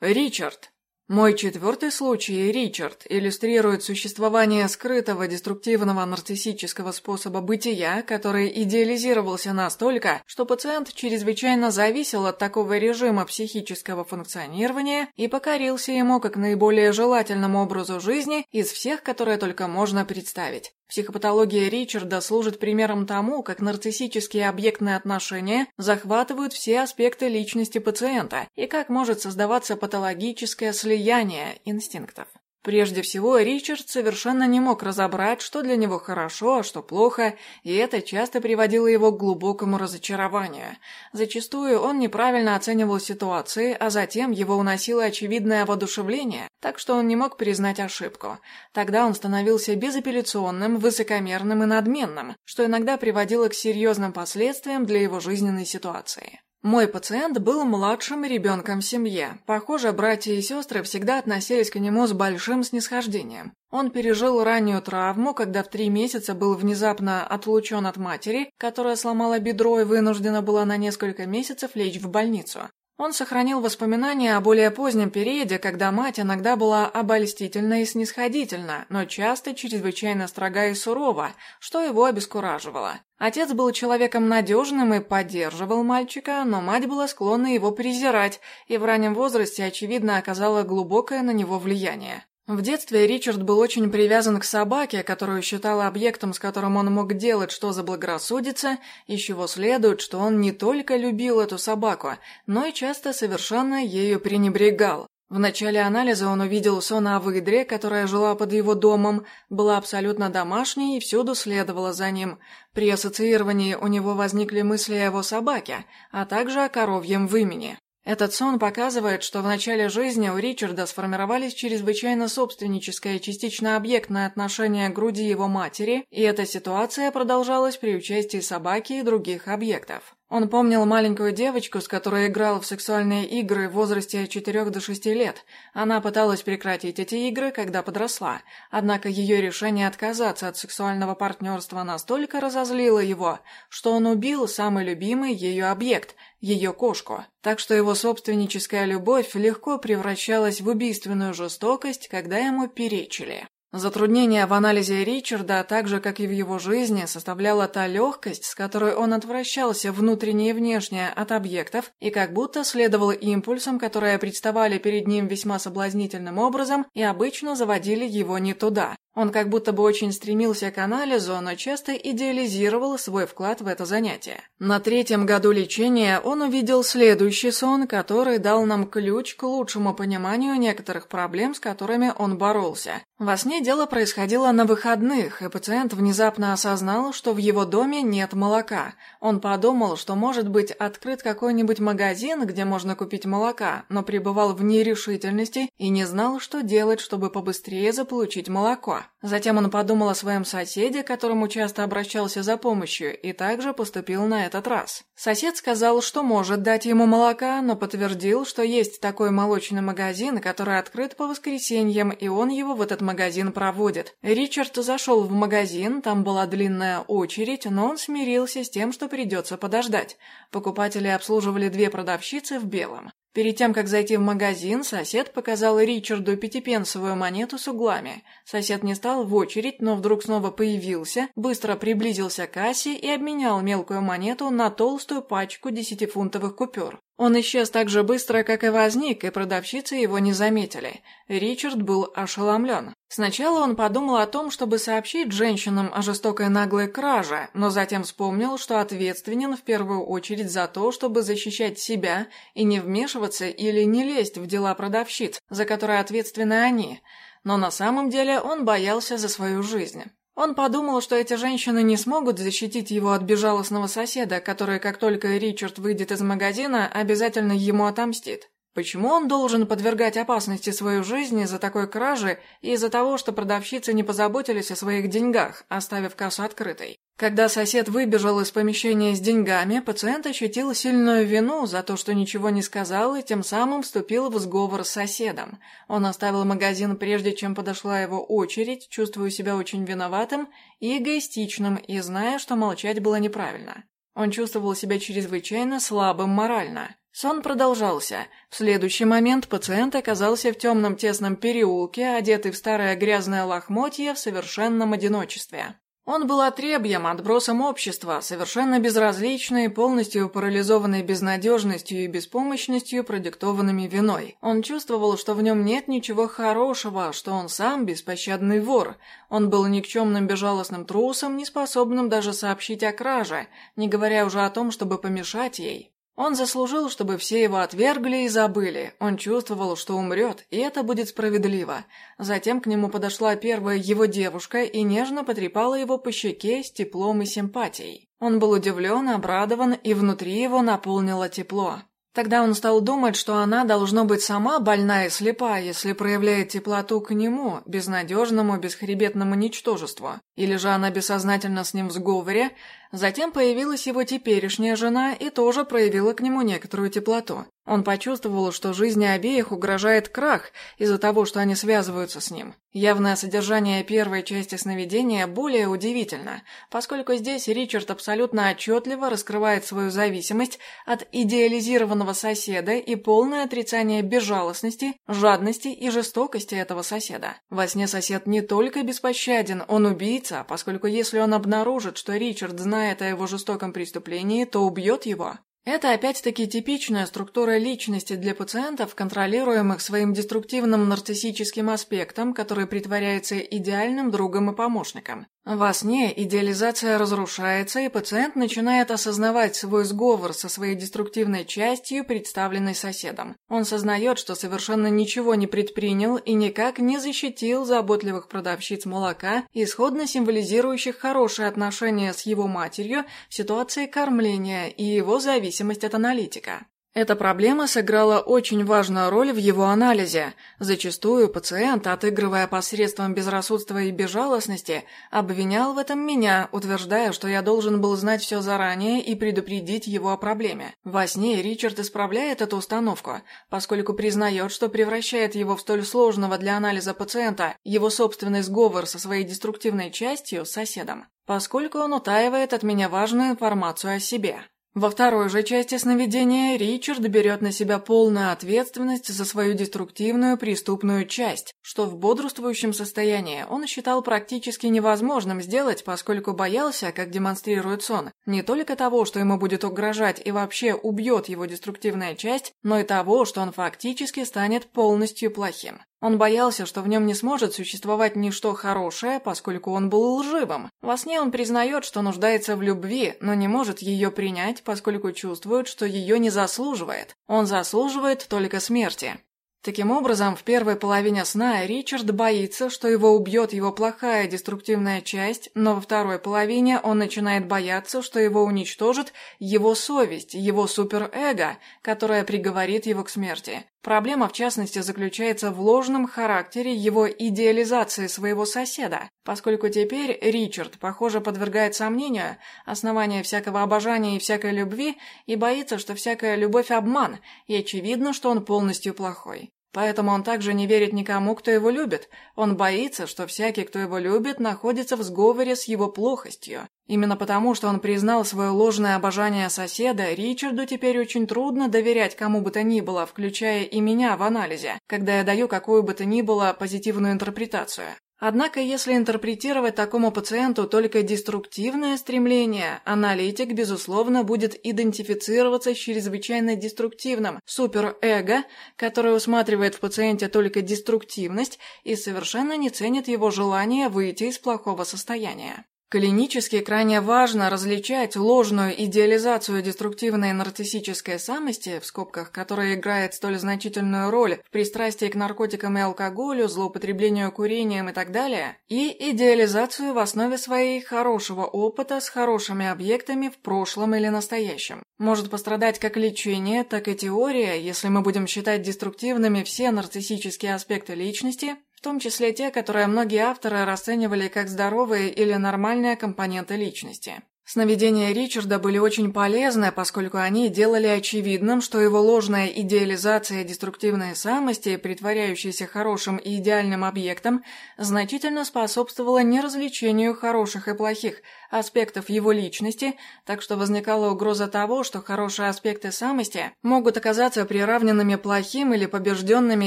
Ричард. Мой четвертый случай, Ричард, иллюстрирует существование скрытого деструктивного нарциссического способа бытия, который идеализировался настолько, что пациент чрезвычайно зависел от такого режима психического функционирования и покорился ему как наиболее желательному образу жизни из всех, которые только можно представить. Психопатология Ричарда служит примером тому, как нарциссические объектные отношения захватывают все аспекты личности пациента и как может создаваться патологическое слияние инстинктов. Прежде всего, Ричард совершенно не мог разобрать, что для него хорошо, а что плохо, и это часто приводило его к глубокому разочарованию. Зачастую он неправильно оценивал ситуации, а затем его уносило очевидное воодушевление, так что он не мог признать ошибку. Тогда он становился безапелляционным, высокомерным и надменным, что иногда приводило к серьезным последствиям для его жизненной ситуации. Мой пациент был младшим ребенком в семье. Похоже, братья и сестры всегда относились к нему с большим снисхождением. Он пережил раннюю травму, когда в три месяца был внезапно отлучен от матери, которая сломала бедро и вынуждена была на несколько месяцев лечь в больницу. Он сохранил воспоминания о более позднем периоде, когда мать иногда была обольстительна и снисходительна, но часто чрезвычайно строга и сурова, что его обескураживало. Отец был человеком надежным и поддерживал мальчика, но мать была склонна его презирать, и в раннем возрасте, очевидно, оказала глубокое на него влияние. В детстве Ричард был очень привязан к собаке, которую считал объектом, с которым он мог делать, что заблагорассудится, из чего следует, что он не только любил эту собаку, но и часто совершенно ею пренебрегал. В начале анализа он увидел сон о выдре, которая жила под его домом, была абсолютно домашней и всюду следовала за ним. При ассоциировании у него возникли мысли о его собаке, а также о коровьем вымени. Этот сон показывает, что в начале жизни у Ричарда сформировались чрезвычайно собственническое и частично объектное отношение к груди его матери, и эта ситуация продолжалась при участии собаки и других объектов. Он помнил маленькую девочку, с которой играл в сексуальные игры в возрасте от 4 до 6 лет. Она пыталась прекратить эти игры, когда подросла. Однако ее решение отказаться от сексуального партнерства настолько разозлило его, что он убил самый любимый ее объект – ее кошку. Так что его собственническая любовь легко превращалась в убийственную жестокость, когда ему перечили. Затруднение в анализе Ричарда, так же, как и в его жизни, составляла та легкость, с которой он отвращался внутренне и внешне от объектов и как будто следовал импульсам, которые представали перед ним весьма соблазнительным образом и обычно заводили его не туда. Он как будто бы очень стремился к анализу, но часто идеализировал свой вклад в это занятие. На третьем году лечения он увидел следующий сон, который дал нам ключ к лучшему пониманию некоторых проблем, с которыми он боролся. Во сне дело происходило на выходных, и пациент внезапно осознал, что в его доме нет молока. Он подумал, что может быть открыт какой-нибудь магазин, где можно купить молока, но пребывал в нерешительности и не знал, что делать, чтобы побыстрее заполучить молоко. Затем он подумал о своем соседе, к которому часто обращался за помощью, и также поступил на этот раз. Сосед сказал, что может дать ему молока, но подтвердил, что есть такой молочный магазин, который открыт по воскресеньям, и он его в этот магазин проводит. Ричард зашел в магазин, там была длинная очередь, но он смирился с тем, что придется подождать. Покупатели обслуживали две продавщицы в белом. Перед тем, как зайти в магазин, сосед показал Ричарду пятипенсовую монету с углами. Сосед не стал в очередь, но вдруг снова появился, быстро приблизился к кассе и обменял мелкую монету на толстую пачку десятифунтовых купюр. Он исчез так же быстро, как и возник, и продавщицы его не заметили. Ричард был ошеломлен. Сначала он подумал о том, чтобы сообщить женщинам о жестокой наглой краже, но затем вспомнил, что ответственен в первую очередь за то, чтобы защищать себя и не вмешиваться или не лезть в дела продавщиц, за которые ответственны они. Но на самом деле он боялся за свою жизнь. Он подумал, что эти женщины не смогут защитить его от безжалостного соседа, который, как только Ричард выйдет из магазина, обязательно ему отомстит. Почему он должен подвергать опасности свою жизнь из-за такой кражи и из-за того, что продавщицы не позаботились о своих деньгах, оставив кассу открытой? Когда сосед выбежал из помещения с деньгами, пациент ощутил сильную вину за то, что ничего не сказал и тем самым вступил в сговор с соседом. Он оставил магазин прежде, чем подошла его очередь, чувствуя себя очень виноватым и эгоистичным, и зная, что молчать было неправильно. Он чувствовал себя чрезвычайно слабым морально. Сон продолжался. В следующий момент пациент оказался в темном тесном переулке, одетый в старое грязное лохмотье в совершенном одиночестве. Он был отребьем, отбросом общества, совершенно безразличный, полностью парализованный безнадежностью и беспомощностью, продиктованными виной. Он чувствовал, что в нем нет ничего хорошего, что он сам беспощадный вор. Он был никчемным безжалостным трусом, неспособным даже сообщить о краже, не говоря уже о том, чтобы помешать ей. Он заслужил, чтобы все его отвергли и забыли. Он чувствовал, что умрет, и это будет справедливо. Затем к нему подошла первая его девушка и нежно потрепала его по щеке с теплом и симпатией. Он был удивлен, обрадован, и внутри его наполнило тепло. Тогда он стал думать, что она должно быть сама больна и слепа, если проявляет теплоту к нему, безнадежному, бесхребетному ничтожеству. Или же она бессознательно с ним в сговоре, Затем появилась его теперешняя жена и тоже проявила к нему некоторую теплоту. Он почувствовал, что жизни обеих угрожает крах из-за того, что они связываются с ним. Явное содержание первой части сновидения более удивительно, поскольку здесь Ричард абсолютно отчетливо раскрывает свою зависимость от идеализированного соседа и полное отрицание безжалостности, жадности и жестокости этого соседа. Во сне сосед не только беспощаден, он убийца, поскольку если он обнаружит, что Ричард знает узнает о его жестоком преступлении, то убьет его. Это опять-таки типичная структура личности для пациентов, контролируемых своим деструктивным нарциссическим аспектом, который притворяется идеальным другом и помощником. Во сне идеализация разрушается, и пациент начинает осознавать свой сговор со своей деструктивной частью, представленной соседом. Он сознает, что совершенно ничего не предпринял и никак не защитил заботливых продавщиц молока, исходно символизирующих хорошие отношения с его матерью в ситуации кормления и его зависимость от аналитика. Эта проблема сыграла очень важную роль в его анализе. Зачастую пациент, отыгрывая посредством безрассудства и безжалостности, обвинял в этом меня, утверждая, что я должен был знать все заранее и предупредить его о проблеме. Во сне Ричард исправляет эту установку, поскольку признает, что превращает его в столь сложного для анализа пациента его собственный сговор со своей деструктивной частью, соседом, поскольку он утаивает от меня важную информацию о себе. Во второй же части сновидения Ричард берет на себя полную ответственность за свою деструктивную преступную часть, что в бодрствующем состоянии он считал практически невозможным сделать, поскольку боялся, как демонстрирует сон, не только того, что ему будет угрожать и вообще убьет его деструктивная часть, но и того, что он фактически станет полностью плохим. Он боялся, что в нем не сможет существовать ничто хорошее, поскольку он был лживым. Во сне он признает, что нуждается в любви, но не может ее принять, поскольку чувствует, что ее не заслуживает. Он заслуживает только смерти. Таким образом, в первой половине сна Ричард боится, что его убьет его плохая деструктивная часть, но во второй половине он начинает бояться, что его уничтожит его совесть, его суперэго, которое приговорит его к смерти. Проблема, в частности, заключается в ложном характере его идеализации своего соседа, поскольку теперь Ричард, похоже, подвергает сомнению основания всякого обожания и всякой любви и боится, что всякая любовь – обман, и очевидно, что он полностью плохой. Поэтому он также не верит никому, кто его любит. Он боится, что всякий, кто его любит, находится в сговоре с его плохостью. Именно потому, что он признал свое ложное обожание соседа, Ричарду теперь очень трудно доверять кому бы то ни было, включая и меня в анализе, когда я даю какую бы то ни было позитивную интерпретацию. Однако, если интерпретировать такому пациенту только деструктивное стремление, аналитик, безусловно, будет идентифицироваться с чрезвычайно деструктивным суперэго, которое усматривает в пациенте только деструктивность и совершенно не ценит его желание выйти из плохого состояния. Клинически крайне важно различать ложную идеализацию деструктивной нарциссической самости, в скобках, которая играет столь значительную роль в пристрастии к наркотикам и алкоголю, злоупотреблению курением и так далее, и идеализацию в основе своей хорошего опыта с хорошими объектами в прошлом или настоящем. Может пострадать как лечение, так и теория, если мы будем считать деструктивными все нарциссические аспекты личности, в том числе те, которые многие авторы расценивали как здоровые или нормальные компоненты личности. Сновидения Ричарда были очень полезны, поскольку они делали очевидным, что его ложная идеализация деструктивной самости, притворяющейся хорошим и идеальным объектом, значительно способствовала неразличению хороших и плохих аспектов его личности, так что возникала угроза того, что хорошие аспекты самости могут оказаться приравненными плохим или побежденными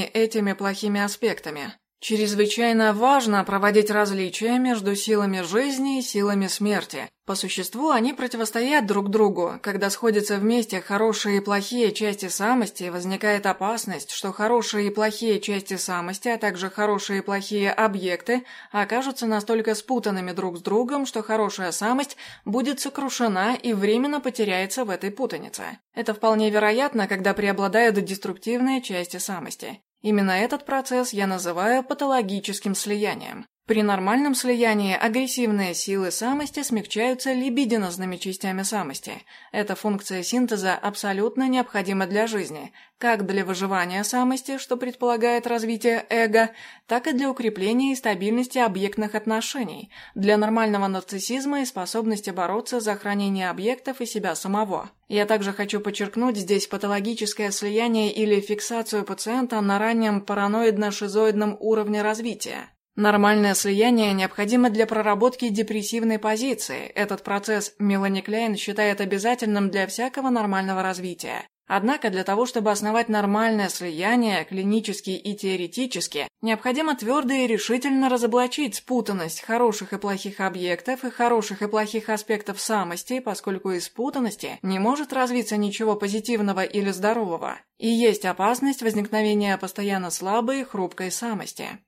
этими плохими аспектами. Чрезвычайно важно проводить различия между силами жизни и силами смерти. По существу они противостоят друг другу. Когда сходятся вместе хорошие и плохие части самости, возникает опасность, что хорошие и плохие части самости, а также хорошие и плохие объекты окажутся настолько спутанными друг с другом, что хорошая самость будет сокрушена и временно потеряется в этой путанице. Это вполне вероятно, когда преобладают деструктивные части самости. Именно этот процесс я называю патологическим слиянием. При нормальном слиянии агрессивные силы самости смягчаются либидинозными частями самости. Эта функция синтеза абсолютно необходима для жизни, как для выживания самости, что предполагает развитие эго, так и для укрепления и стабильности объектных отношений, для нормального нарциссизма и способности бороться за хранение объектов и себя самого. Я также хочу подчеркнуть здесь патологическое слияние или фиксацию пациента на раннем параноидно-шизоидном уровне развития. Нормальное слияние необходимо для проработки депрессивной позиции. Этот процесс Мелани Клейн считает обязательным для всякого нормального развития. Однако для того, чтобы основать нормальное слияние, клинически и теоретически, необходимо твердо и решительно разоблачить спутанность хороших и плохих объектов и хороших и плохих аспектов самости, поскольку из спутанности не может развиться ничего позитивного или здорового, и есть опасность возникновения постоянно слабой и хрупкой самости.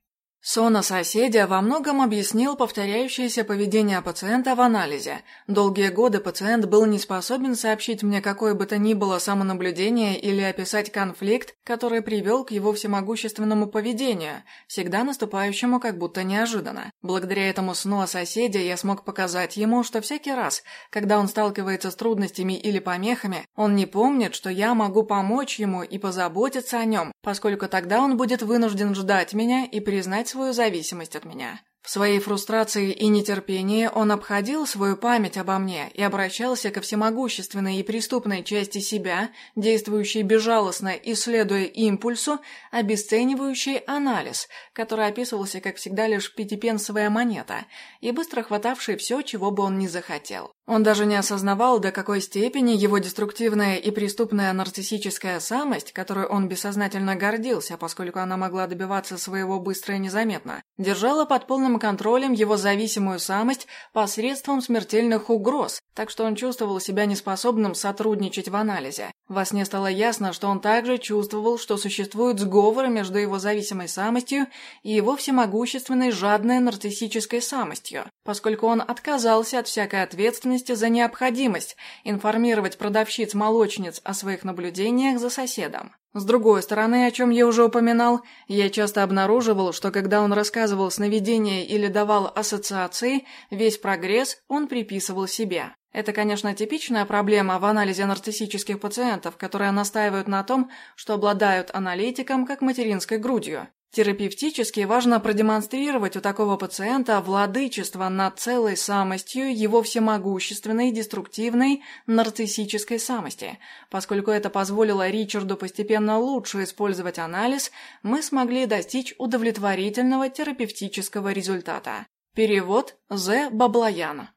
Сон о соседе во многом объяснил повторяющееся поведение пациента в анализе. Долгие годы пациент был не способен сообщить мне какое бы то ни было самонаблюдение или описать конфликт, который привел к его всемогущественному поведению, всегда наступающему как будто неожиданно. Благодаря этому сну о соседе я смог показать ему, что всякий раз, когда он сталкивается с трудностями или помехами, он не помнит, что я могу помочь ему и позаботиться о нем, поскольку тогда он будет вынужден ждать меня и признать свою зависимость от меня. В своей фрустрации и нетерпении он обходил свою память обо мне и обращался ко всемогущественной и преступной части себя, действующей безжалостно и следуя импульсу, обесценивающий анализ, который описывался, как всегда, лишь пятипенсовая монета, и быстро хватавший все, чего бы он ни захотел. Он даже не осознавал, до какой степени его деструктивная и преступная нарциссическая самость, которой он бессознательно гордился, поскольку она могла добиваться своего быстро и незаметно, держала под полным контролем его зависимую самость посредством смертельных угроз, так что он чувствовал себя неспособным сотрудничать в анализе. Во сне стало ясно, что он также чувствовал, что существует сговор между его зависимой самостью и его всемогущественной жадной нарциссической самостью, поскольку он отказался от всякой ответственности за необходимость информировать продавщиц-молочниц о своих наблюдениях за соседом. С другой стороны, о чем я уже упоминал, я часто обнаруживал, что когда он рассказывал сновидения или давал ассоциации, весь прогресс он приписывал себе. Это, конечно, типичная проблема в анализе нарциссических пациентов, которые настаивают на том, что обладают аналитиком как материнской грудью. Терапевтически важно продемонстрировать у такого пациента владычество над целой самостью его всемогущественной, деструктивной, нарциссической самости. Поскольку это позволило Ричарду постепенно лучше использовать анализ, мы смогли достичь удовлетворительного терапевтического результата. Перевод З. Баблояна